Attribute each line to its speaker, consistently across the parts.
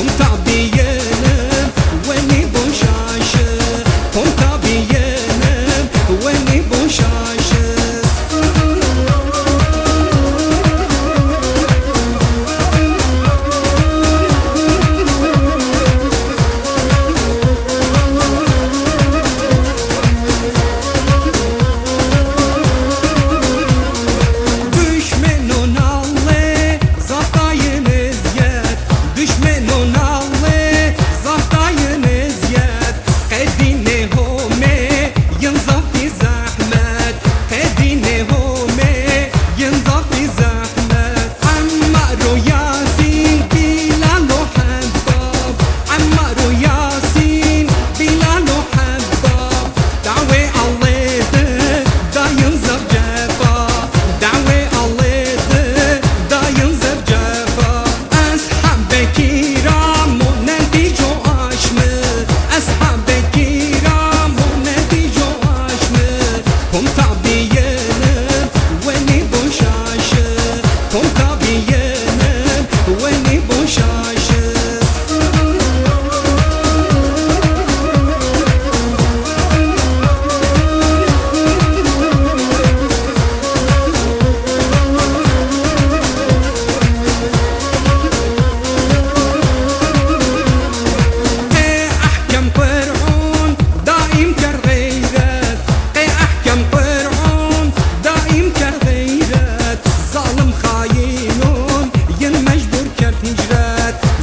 Speaker 1: Come down.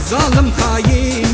Speaker 1: zalim hain.